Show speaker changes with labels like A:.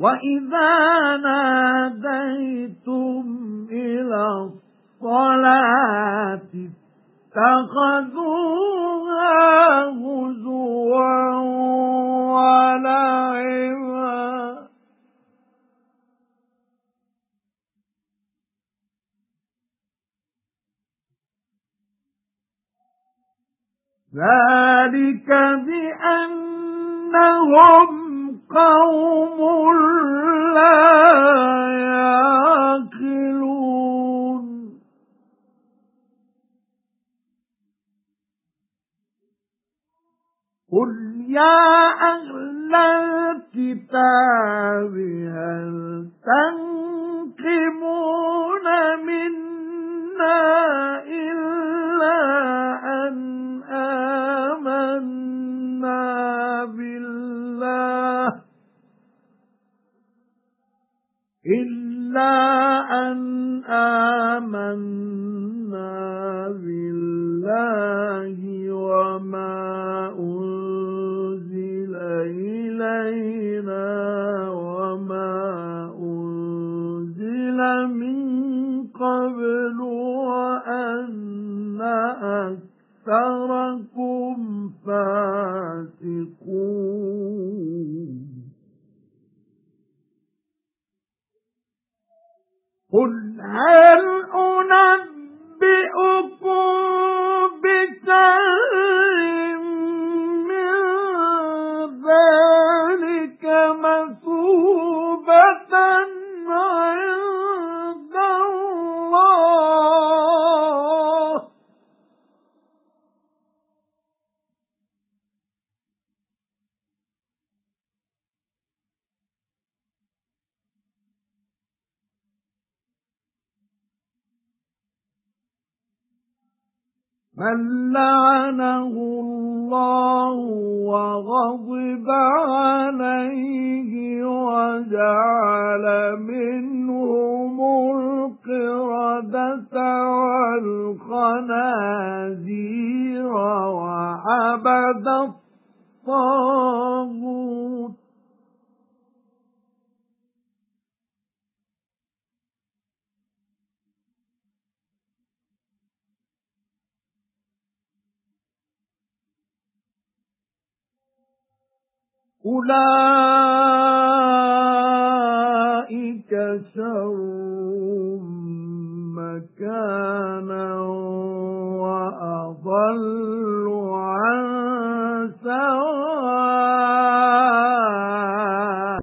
A: وَإِذَا نَادَيْتُمْ إِلَى الصَّلَاةِ اتَّخَذُوهَا هُزُوًا وَلَعِبًا ذَلِكَ بِأَنَّهُمْ قَوْمٌ لَّا يَعْقِلُونَ قُلْ يَا أَهْلَ الْكِتَابِ هَلْ تَنقِمُونَ إِلَّا أَن آمَنَّا بِاللَّهِ وَمَا أُنزِلَ إِلَيْنَا وَمَا أُنزِلَ مِن قَبْلُ وَأَنَّ أَكْثَرَكُمْ فَاسِقُونَ. قُلْ هَلْ مَن لَّعَنَهُ اللَّهُ وَغَضِبَ عَلَيْهِ وَجَعَلَ مِنْهُمُ الْقِرَدَةَ وَالْخَنَازِيرَ وَعَبَدَ الطَّاغُوتَ أُولَئِكَ شَرٌّ مَكَانًا